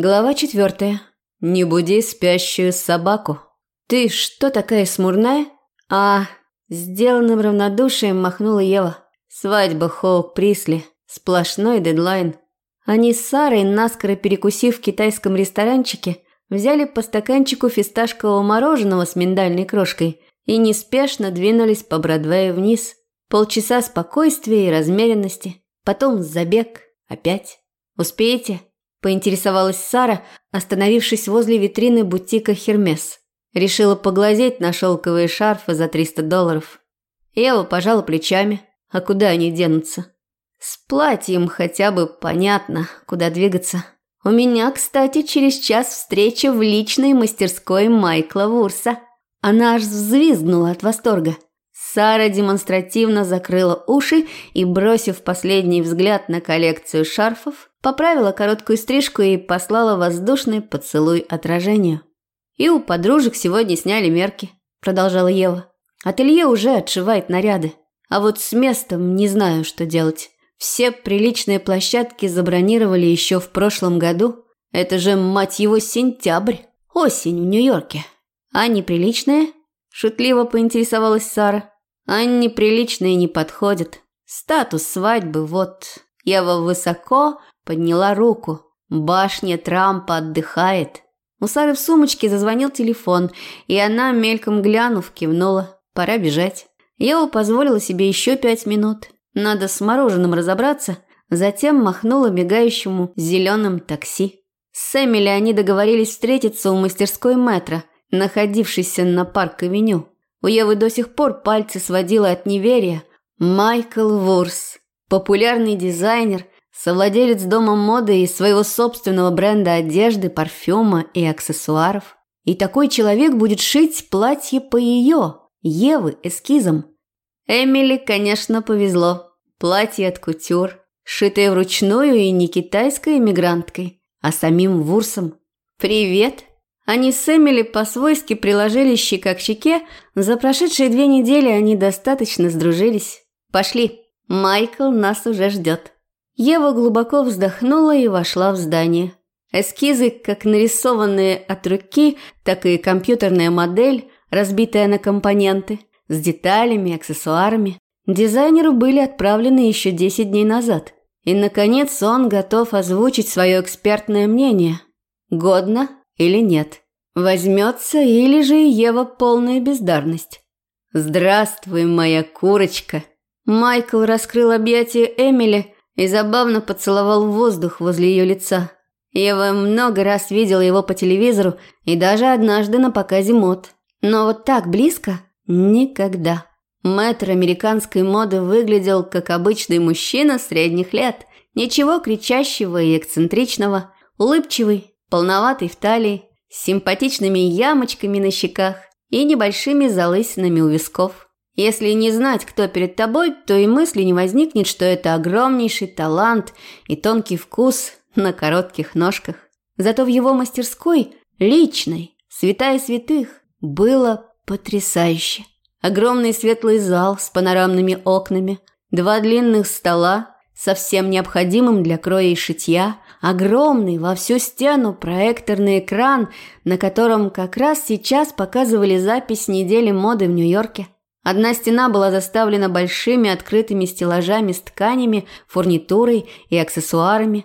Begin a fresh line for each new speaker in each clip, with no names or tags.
Глава четвертая. Не буди спящую собаку. Ты что такая смурная? А, сделанным равнодушием махнула Ева. Свадьба Хоук Присли. Сплошной дедлайн. Они с Сарой, наскоро перекусив в китайском ресторанчике, взяли по стаканчику фисташкового мороженого с миндальной крошкой и неспешно двинулись по Бродвею вниз. Полчаса спокойствия и размеренности. Потом забег. Опять. Успеете? Поинтересовалась Сара, остановившись возле витрины бутика «Хермес». Решила поглазеть на шелковые шарфы за 300 долларов. Ева пожала плечами. А куда они денутся? С платьем хотя бы понятно, куда двигаться. У меня, кстати, через час встреча в личной мастерской Майкла Вурса. Она аж взвизгнула от восторга. Сара демонстративно закрыла уши и, бросив последний взгляд на коллекцию шарфов, поправила короткую стрижку и послала воздушный поцелуй отражению. «И у подружек сегодня сняли мерки», – продолжала Ева. «Ателье уже отшивает наряды, а вот с местом не знаю, что делать. Все приличные площадки забронировали еще в прошлом году. Это же, мать его, сентябрь, осень в Нью-Йорке. А неприличные?» – шутливо поинтересовалась Сара. «А неприличные не подходят. Статус свадьбы, вот. Ева высоко подняла руку. Башня Трампа отдыхает. У Сары в сумочке зазвонил телефон, и она, мельком глянув, кивнула. Пора бежать. Ева позволила себе еще пять минут. Надо с мороженым разобраться. Затем махнула бегающему зеленым такси. С Эмили они договорились встретиться у мастерской метро, находившейся на парк-авеню. У Евы до сих пор пальцы сводило от неверия. Майкл Вурс, популярный дизайнер, совладелец дома моды и своего собственного бренда одежды, парфюма и аксессуаров. И такой человек будет шить платье по ее, Евы, эскизам. Эмили, конечно, повезло. Платье от кутюр, шитое вручную и не китайской эмигранткой, а самим Вурсом. «Привет!» Они с Эмили по-свойски приложили щека к щеке. За прошедшие две недели они достаточно сдружились. «Пошли, Майкл нас уже ждет». Ева глубоко вздохнула и вошла в здание. Эскизы, как нарисованные от руки, так и компьютерная модель, разбитая на компоненты, с деталями, аксессуарами, дизайнеру были отправлены еще 10 дней назад. И, наконец, он готов озвучить свое экспертное мнение. Годно или нет. Возьмется или же Ева полная бездарность. «Здравствуй, моя курочка!» Майкл раскрыл объятия Эмили и забавно поцеловал воздух возле ее лица. Ева много раз видела его по телевизору и даже однажды на показе мод. Но вот так близко – никогда. Мэтр американской моды выглядел как обычный мужчина средних лет. Ничего кричащего и эксцентричного. Улыбчивый, полноватый в талии, с симпатичными ямочками на щеках и небольшими залысинами у висков. Если не знать, кто перед тобой, то и мысли не возникнет, что это огромнейший талант и тонкий вкус на коротких ножках. Зато в его мастерской, личной, святая святых, было потрясающе. Огромный светлый зал с панорамными окнами, два длинных стола со всем необходимым для кроя и шитья, огромный во всю стену проекторный экран, на котором как раз сейчас показывали запись недели моды в Нью-Йорке – Одна стена была заставлена большими открытыми стеллажами с тканями, фурнитурой и аксессуарами.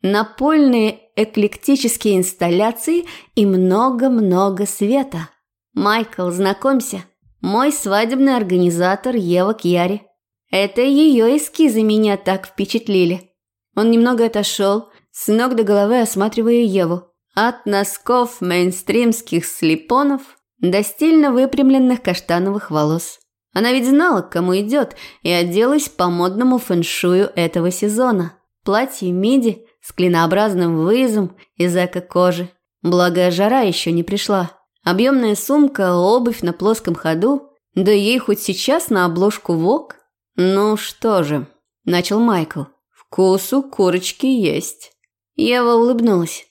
Напольные эклектические инсталляции и много-много света. Майкл, знакомься, мой свадебный организатор Ева Кьяри. Это ее эскизы меня так впечатлили. Он немного отошел, с ног до головы осматривая Еву. От носков мейнстримских слепонов – до стильно выпрямленных каштановых волос. Она ведь знала, к кому идет, и оделась по модному фэншую этого сезона. Платье миди с клинообразным вырезом из эко-кожи. Благо, жара еще не пришла. Объемная сумка, обувь на плоском ходу. Да ей хоть сейчас на обложку ВОК. Ну что же, начал Майкл. Вкус у курочки есть. Ева улыбнулась.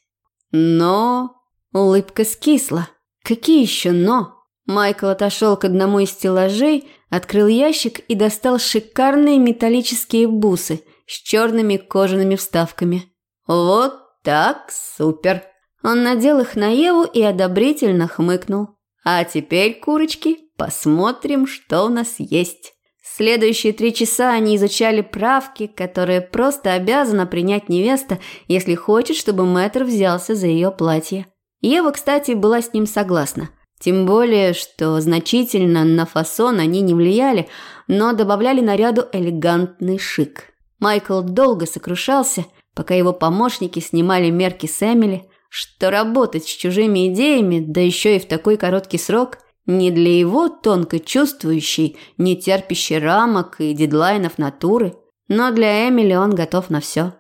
Но улыбка скисла. Какие еще «но»? Майкл отошел к одному из стеллажей, открыл ящик и достал шикарные металлические бусы с черными кожаными вставками. «Вот Так, супер. Он надел их на Еву и одобрительно хмыкнул. А теперь, курочки, посмотрим, что у нас есть. Следующие три часа они изучали правки, которые просто обязана принять невеста, если хочет, чтобы мэтр взялся за ее платье. Ева, кстати, была с ним согласна. Тем более, что значительно на фасон они не влияли, но добавляли наряду элегантный шик. Майкл долго сокрушался, пока его помощники снимали мерки с Эмили, что работать с чужими идеями, да еще и в такой короткий срок, не для его тонко чувствующей, не терпящей рамок и дедлайнов натуры, но для Эмили он готов на все.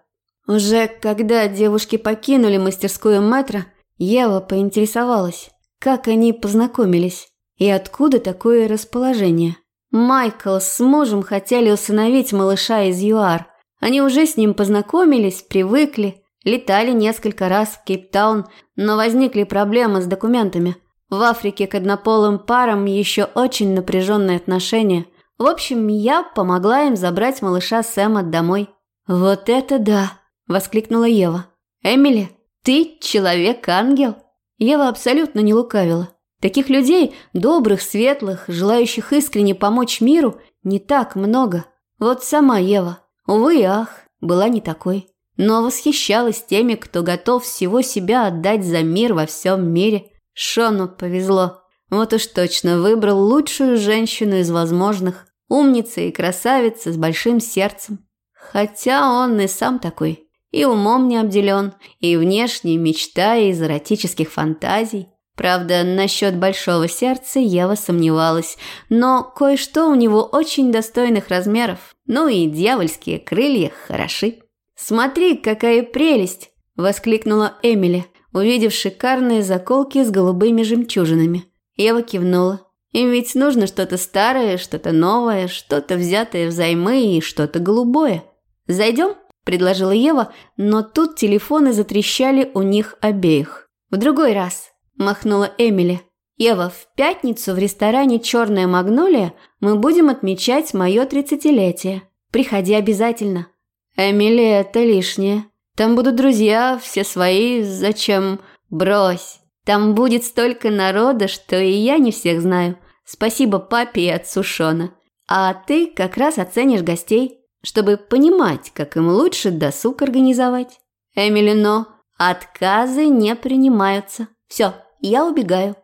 Уже когда девушки покинули мастерскую Мэтра, Ева поинтересовалась, как они познакомились и откуда такое расположение. Майкл с мужем хотели усыновить малыша из ЮАР. Они уже с ним познакомились, привыкли, летали несколько раз в Кейптаун, но возникли проблемы с документами. В Африке к однополым парам еще очень напряженные отношения. В общем, я помогла им забрать малыша Сэма домой. «Вот это да!» – воскликнула Ева. «Эмили, ты человек-ангел?» Ева абсолютно не лукавила. Таких людей, добрых, светлых, желающих искренне помочь миру, не так много. Вот сама Ева, увы ах, была не такой. Но восхищалась теми, кто готов всего себя отдать за мир во всем мире. Шону повезло. Вот уж точно выбрал лучшую женщину из возможных. Умница и красавица с большим сердцем. Хотя он и сам такой. И умом не обделен, и внешне мечтая из эротических фантазий. Правда, насчет большого сердца Ева сомневалась, но кое-что у него очень достойных размеров, ну и дьявольские крылья хороши. «Смотри, какая прелесть!» – воскликнула Эмили, увидев шикарные заколки с голубыми жемчужинами. Ева кивнула. Им ведь нужно что-то старое, что-то новое, что-то взятое взаймы и что-то голубое. «Зайдем?» – предложила Ева, но тут телефоны затрещали у них обеих. «В другой раз», махнула Эмили. «Ева, в пятницу в ресторане «Черная магнолия» мы будем отмечать мое тридцатилетие. Приходи обязательно». «Эмили, это лишнее. Там будут друзья, все свои. Зачем? Брось. Там будет столько народа, что и я не всех знаю. Спасибо папе и отцу Шона. А ты как раз оценишь гостей, чтобы понимать, как им лучше досуг организовать. Эмили, но отказы не принимаются. Все, я убегаю».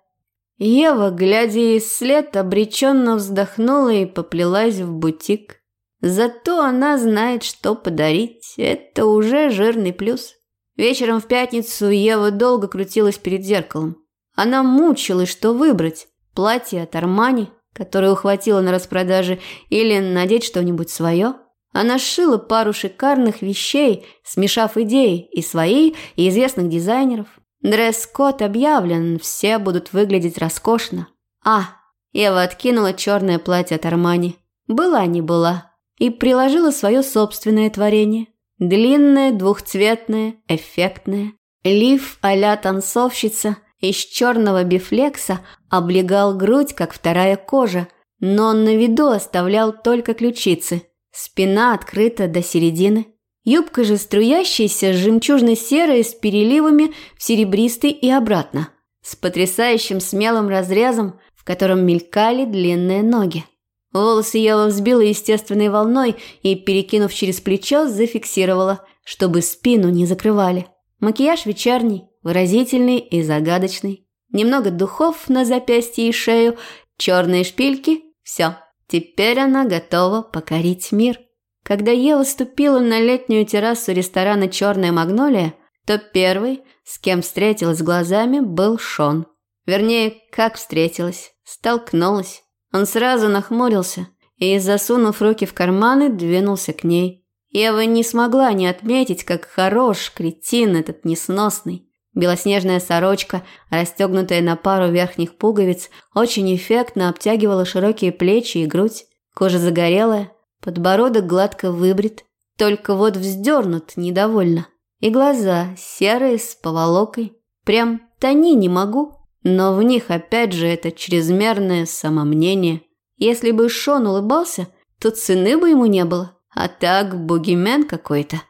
Ева, глядя ей след, обреченно вздохнула и поплелась в бутик. Зато она знает, что подарить. Это уже жирный плюс. Вечером в пятницу Ева долго крутилась перед зеркалом. Она мучилась, что выбрать. Платье от Армани, которое ухватила на распродаже, или надеть что-нибудь свое. Она сшила пару шикарных вещей, смешав идеи и свои, и известных дизайнеров. Дресс-код объявлен, все будут выглядеть роскошно. А, Ева откинула черное платье от Армани. Была не была. И приложила свое собственное творение. Длинное, двухцветное, эффектное. Лиф а-ля танцовщица из черного бифлекса облегал грудь, как вторая кожа, но на виду оставлял только ключицы. Спина открыта до середины. Юбка же струящаяся, жемчужно-серая, с переливами в серебристый и обратно, с потрясающим смелым разрезом, в котором мелькали длинные ноги. Волосы Ева взбила естественной волной и, перекинув через плечо, зафиксировала, чтобы спину не закрывали. Макияж вечерний, выразительный и загадочный. Немного духов на запястье и шею, черные шпильки – все. Теперь она готова покорить мир. Когда Ева ступила на летнюю террасу ресторана «Черная магнолия», то первый, с кем встретилась глазами, был Шон. Вернее, как встретилась, столкнулась. Он сразу нахмурился и, засунув руки в карманы, двинулся к ней. Ева не смогла не отметить, как хорош кретин этот несносный. Белоснежная сорочка, расстегнутая на пару верхних пуговиц, очень эффектно обтягивала широкие плечи и грудь. Кожа загорелая, Подбородок гладко выбрит, только вот вздернут недовольно. И глаза серые с поволокой. Прям тони не могу, но в них опять же это чрезмерное самомнение. Если бы Шон улыбался, то цены бы ему не было. А так бугимен какой-то.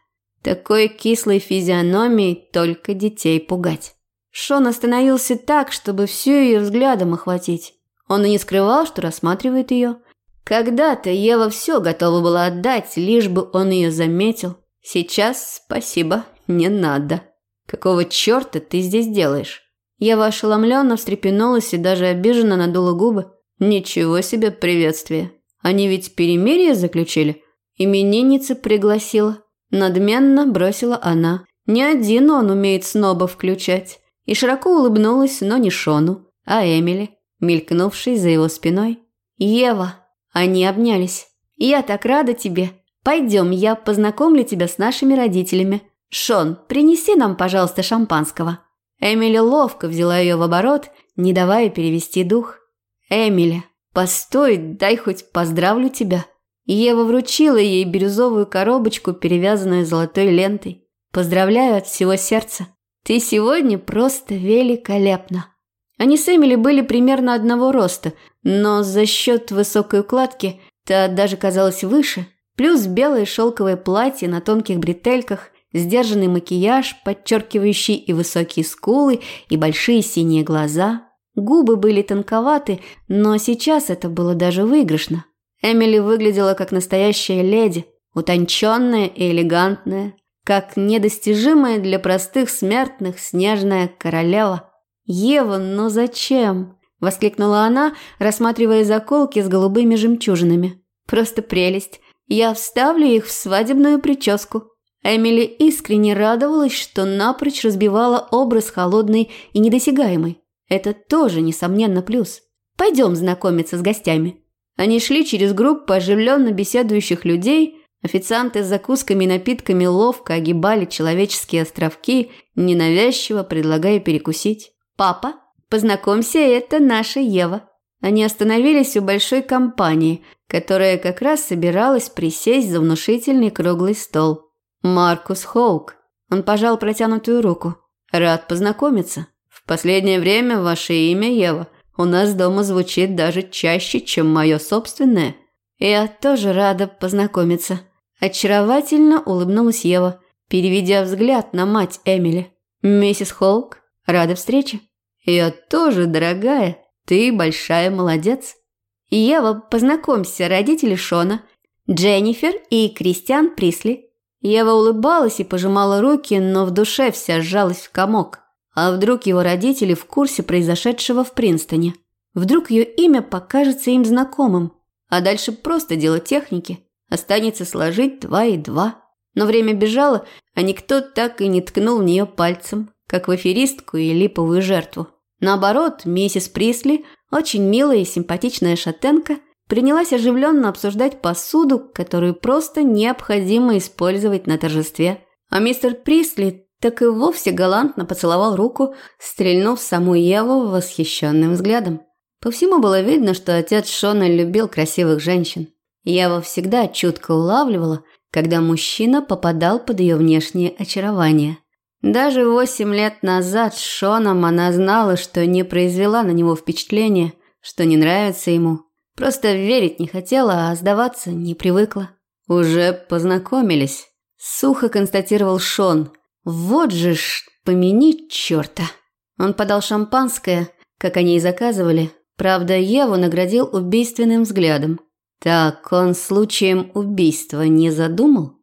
Такой кислой физиономией только детей пугать. Шон остановился так, чтобы всю ее взглядом охватить. Он и не скрывал, что рассматривает ее. Когда-то Ева все готова была отдать, лишь бы он ее заметил. Сейчас спасибо, не надо. Какого черта ты здесь делаешь? Ева ошеломленно встрепенулась и даже обиженно надула губы. Ничего себе приветствие. Они ведь перемирие заключили? Именинница пригласила. Надменно бросила она. Не один он умеет сноба включать. И широко улыбнулась, но не Шону, а Эмили, мелькнувшей за его спиной. «Ева!» Они обнялись. «Я так рада тебе. Пойдем, я познакомлю тебя с нашими родителями. Шон, принеси нам, пожалуйста, шампанского». Эмили ловко взяла ее в оборот, не давая перевести дух. «Эмили, постой, дай хоть поздравлю тебя». Ева вручила ей бирюзовую коробочку, перевязанную золотой лентой. «Поздравляю от всего сердца. Ты сегодня просто великолепна». Они с Эмили были примерно одного роста, но за счет высокой укладки та даже казалась выше. Плюс белое шелковое платье на тонких бретельках, сдержанный макияж, подчеркивающий и высокие скулы, и большие синие глаза. Губы были тонковаты, но сейчас это было даже выигрышно. Эмили выглядела как настоящая леди, утонченная и элегантная, как недостижимая для простых смертных снежная королева. «Ева, но зачем?» – воскликнула она, рассматривая заколки с голубыми жемчужинами. «Просто прелесть. Я вставлю их в свадебную прическу». Эмили искренне радовалась, что напрочь разбивала образ холодный и недосягаемый. Это тоже, несомненно, плюс. Пойдем знакомиться с гостями. Они шли через группу оживленно беседующих людей. Официанты с закусками и напитками ловко огибали человеческие островки, ненавязчиво предлагая перекусить. «Папа, познакомься, это наша Ева». Они остановились у большой компании, которая как раз собиралась присесть за внушительный круглый стол. Маркус Хоук. Он пожал протянутую руку. «Рад познакомиться. В последнее время ваше имя, Ева, у нас дома звучит даже чаще, чем мое собственное». «Я тоже рада познакомиться». Очаровательно улыбнулась Ева, переведя взгляд на мать Эмили. «Миссис Холк, Рада встрече. Я тоже, дорогая. Ты большая молодец. Ева, познакомься, родители Шона. Дженнифер и Кристиан Присли. Ева улыбалась и пожимала руки, но в душе вся сжалась в комок. А вдруг его родители в курсе произошедшего в Принстоне? Вдруг ее имя покажется им знакомым? А дальше просто дело техники. Останется сложить два и два. Но время бежало, а никто так и не ткнул в нее пальцем как в аферистку и липовую жертву. Наоборот, миссис Присли, очень милая и симпатичная шатенка, принялась оживленно обсуждать посуду, которую просто необходимо использовать на торжестве. А мистер Присли так и вовсе галантно поцеловал руку, стрельнув саму Еву восхищенным взглядом. По всему было видно, что отец Шона любил красивых женщин. Ева всегда чутко улавливала, когда мужчина попадал под ее внешнее очарование. Даже восемь лет назад с Шоном она знала, что не произвела на него впечатления, что не нравится ему. Просто верить не хотела, а сдаваться не привыкла. «Уже познакомились», – сухо констатировал Шон. «Вот же ж, помяни черта». Он подал шампанское, как они и заказывали. Правда, Еву наградил убийственным взглядом. Так он случаем убийства не задумал?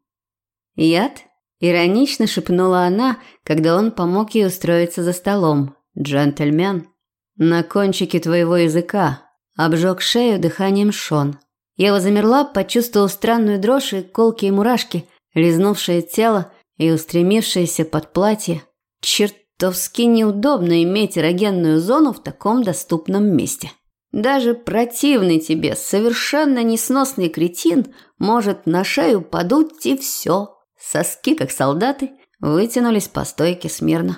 Яд? Иронично шепнула она, когда он помог ей устроиться за столом. «Джентльмен, на кончике твоего языка», – обжег шею дыханием Шон. Ева замерла, почувствовала странную дрожь и колкие мурашки, лизнувшее тело и устремившееся под платье. Чертовски неудобно иметь эрогенную зону в таком доступном месте. Даже противный тебе, совершенно несносный кретин может на шею подуть и все. Соски, как солдаты, вытянулись по стойке смирно.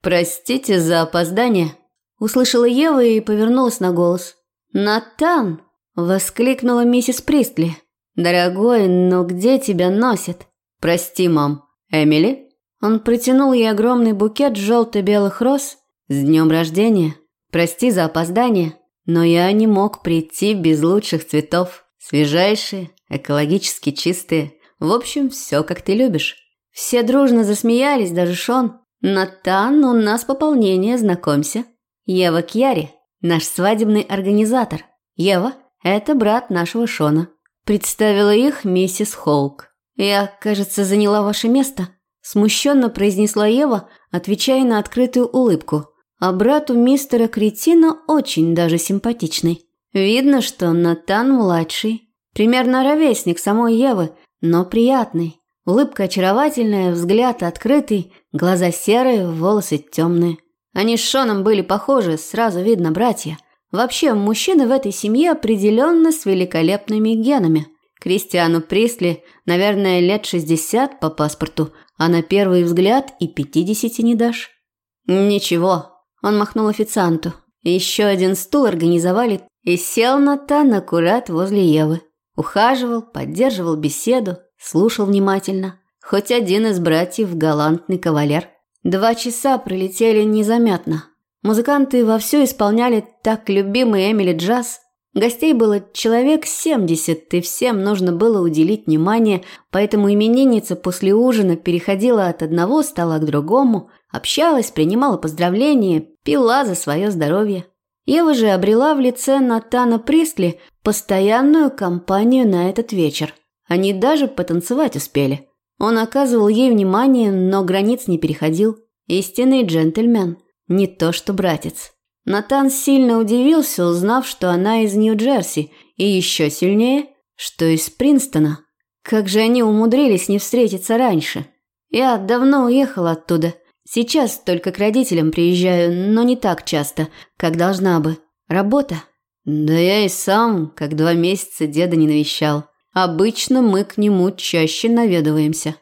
«Простите за опоздание», – услышала Ева и повернулась на голос. «Натан!» – воскликнула миссис Пристли. «Дорогой, но где тебя носит?» «Прости, мам. Эмили?» Он протянул ей огромный букет желто-белых роз. «С днем рождения! Прости за опоздание, но я не мог прийти без лучших цветов. Свежайшие, экологически чистые. В общем, все как ты любишь. Все дружно засмеялись, даже Шон. «Натан, у нас пополнение, знакомься. Ева Кьяри, наш свадебный организатор. Ева – это брат нашего Шона». Представила их миссис Холк. «Я, кажется, заняла ваше место», – смущенно произнесла Ева, отвечая на открытую улыбку. А брату мистера Кретина очень даже симпатичный. Видно, что Натан младший, примерно ровесник самой Евы, но приятный. Улыбка очаровательная, взгляд открытый, глаза серые, волосы темные. Они с Шоном были похожи, сразу видно братья. Вообще, мужчины в этой семье определенно с великолепными генами. Кристиану Присли, наверное, лет 60 по паспорту, а на первый взгляд и 50 не дашь. Ничего, он махнул официанту. Еще один стул организовали и сел Натан аккурат возле Евы. Ухаживал, поддерживал беседу, слушал внимательно. Хоть один из братьев галантный кавалер. Два часа пролетели незаметно. Музыканты вовсю исполняли так любимый Эмили джаз. Гостей было человек семьдесят, и всем нужно было уделить внимание, поэтому именинница после ужина переходила от одного стола к другому, общалась, принимала поздравления, пила за свое здоровье. Ева же обрела в лице Натана Присли постоянную компанию на этот вечер. Они даже потанцевать успели. Он оказывал ей внимание, но границ не переходил. Истинный джентльмен, не то что братец. Натан сильно удивился, узнав, что она из Нью-Джерси, и еще сильнее, что из Принстона. Как же они умудрились не встретиться раньше? Я давно уехала оттуда – Сейчас только к родителям приезжаю, но не так часто, как должна бы. Работа. Да я и сам, как два месяца деда не навещал. Обычно мы к нему чаще наведываемся.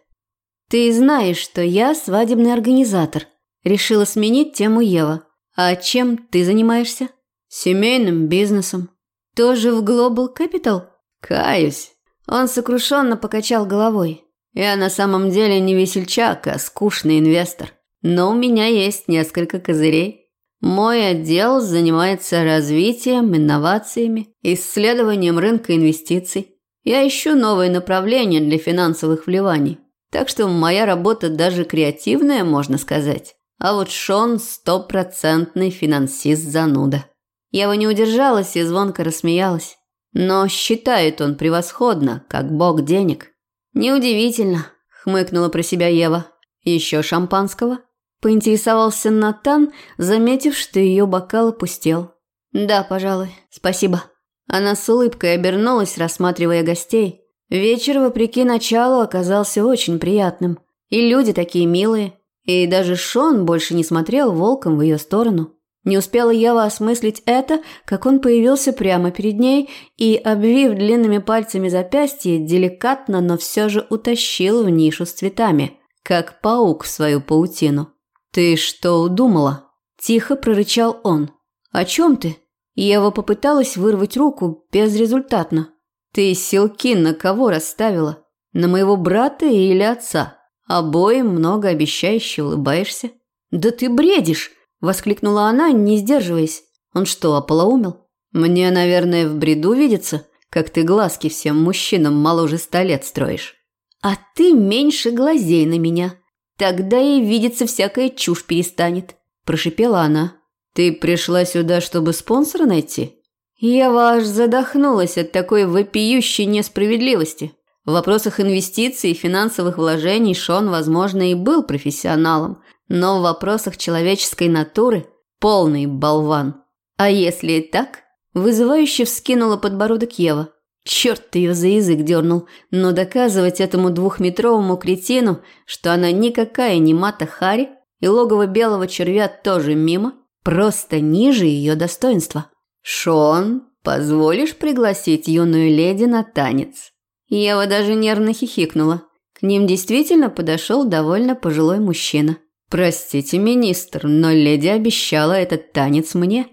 Ты знаешь, что я свадебный организатор. Решила сменить тему Ева. А чем ты занимаешься? Семейным бизнесом. Тоже в Global Capital? Каюсь. Он сокрушенно покачал головой. Я на самом деле не весельчак, а скучный инвестор. Но у меня есть несколько козырей. Мой отдел занимается развитием, инновациями, исследованием рынка инвестиций. Я ищу новые направления для финансовых вливаний. Так что моя работа даже креативная, можно сказать. А вот Шон – стопроцентный финансист-зануда. Я его не удержалась и звонко рассмеялась. Но считает он превосходно, как бог денег. Неудивительно, хмыкнула про себя Ева. Еще шампанского? Поинтересовался Натан, заметив, что ее бокал опустел. «Да, пожалуй, спасибо». Она с улыбкой обернулась, рассматривая гостей. Вечер, вопреки началу, оказался очень приятным. И люди такие милые. И даже Шон больше не смотрел волком в ее сторону. Не успела Ева осмыслить это, как он появился прямо перед ней и, обвив длинными пальцами запястье, деликатно, но все же утащил в нишу с цветами, как паук в свою паутину. «Ты что удумала?» – тихо прорычал он. «О чем ты?» Ева попыталась вырвать руку безрезультатно. «Ты силки на кого расставила? На моего брата или отца? Обоим многообещающе улыбаешься». «Да ты бредишь!» – воскликнула она, не сдерживаясь. «Он что, ополоумел? Мне, наверное, в бреду видится, как ты глазки всем мужчинам моложе ста лет строишь». «А ты меньше глазей на меня», Тогда и видеться всякая чушь перестанет», – прошипела она. «Ты пришла сюда, чтобы спонсора найти?» Я аж задохнулась от такой вопиющей несправедливости. В вопросах инвестиций и финансовых вложений Шон, возможно, и был профессионалом, но в вопросах человеческой натуры – полный болван. А если и так? Вызывающе вскинула подбородок Ева. Черт ее за язык дернул, но доказывать этому двухметровому кретину, что она никакая не Мата Хари, и логово белого червя тоже мимо, просто ниже ее достоинства. «Шон, позволишь пригласить юную леди на танец?» Ева даже нервно хихикнула. К ним действительно подошел довольно пожилой мужчина. «Простите, министр, но леди обещала этот танец мне».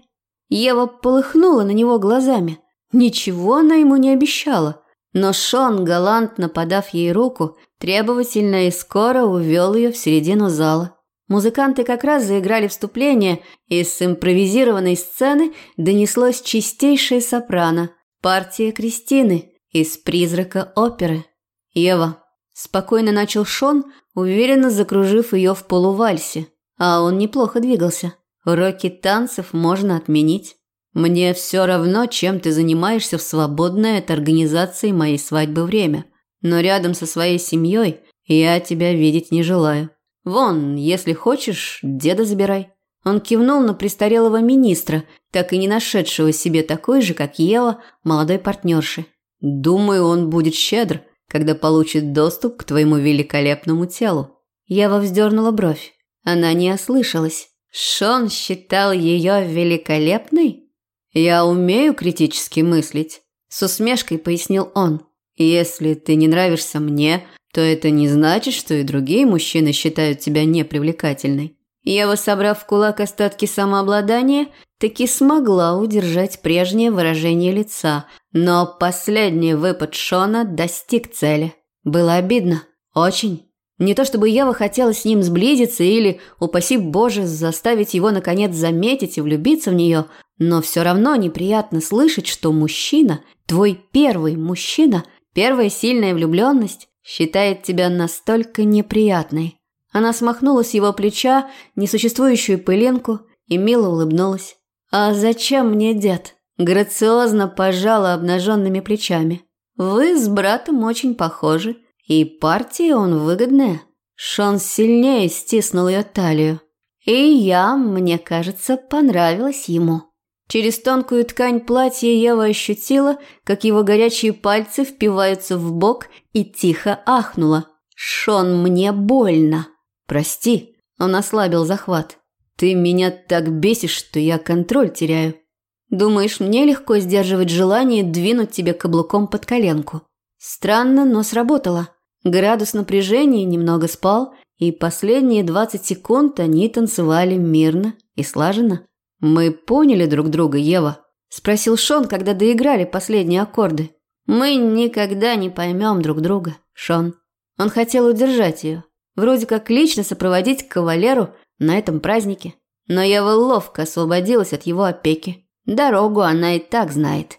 Ева полыхнула на него глазами – Ничего она ему не обещала. Но Шон, галантно подав ей руку, требовательно и скоро увел ее в середину зала. Музыканты как раз заиграли вступление, и с импровизированной сцены донеслось чистейшее сопрано, партия Кристины из «Призрака оперы». «Ева, Спокойно начал Шон, уверенно закружив ее в полувальсе. А он неплохо двигался. Уроки танцев можно отменить. Мне все равно, чем ты занимаешься в свободное от организации моей свадьбы время. Но рядом со своей семьей я тебя видеть не желаю. Вон, если хочешь, деда забирай. Он кивнул на престарелого министра, так и не нашедшего себе такой же, как Ева, молодой партнерши. Думаю, он будет щедр, когда получит доступ к твоему великолепному телу. Ева вздернула бровь. Она не ослышалась. Шон считал ее великолепной? Я умею критически мыслить, с усмешкой пояснил он. Если ты не нравишься мне, то это не значит, что и другие мужчины считают тебя непривлекательной. Ева, собрав в кулак остатки самообладания, таки смогла удержать прежнее выражение лица, но последний выпад Шона достиг цели. Было обидно. Очень. Не то чтобы Ева хотела с ним сблизиться или, упаси Боже, заставить его наконец заметить и влюбиться в нее, но все равно неприятно слышать, что мужчина, твой первый мужчина, первая сильная влюбленность, считает тебя настолько неприятной. Она смахнула с его плеча несуществующую пылинку и мило улыбнулась. «А зачем мне дед?» Грациозно пожала обнаженными плечами. «Вы с братом очень похожи. И партия он выгодная. Шон сильнее стиснул ее талию. И я, мне кажется, понравилась ему. Через тонкую ткань платья Ева ощутила, как его горячие пальцы впиваются в бок и тихо ахнула. «Шон, мне больно!» «Прости», – он ослабил захват. «Ты меня так бесишь, что я контроль теряю. Думаешь, мне легко сдерживать желание двинуть тебе каблуком под коленку?» Странно, но сработало. Градус напряжения немного спал, и последние 20 секунд они танцевали мирно и слаженно. «Мы поняли друг друга, Ева?» – спросил Шон, когда доиграли последние аккорды. «Мы никогда не поймем друг друга, Шон». Он хотел удержать ее, вроде как лично сопроводить кавалеру на этом празднике. Но Ева ловко освободилась от его опеки. Дорогу она и так знает.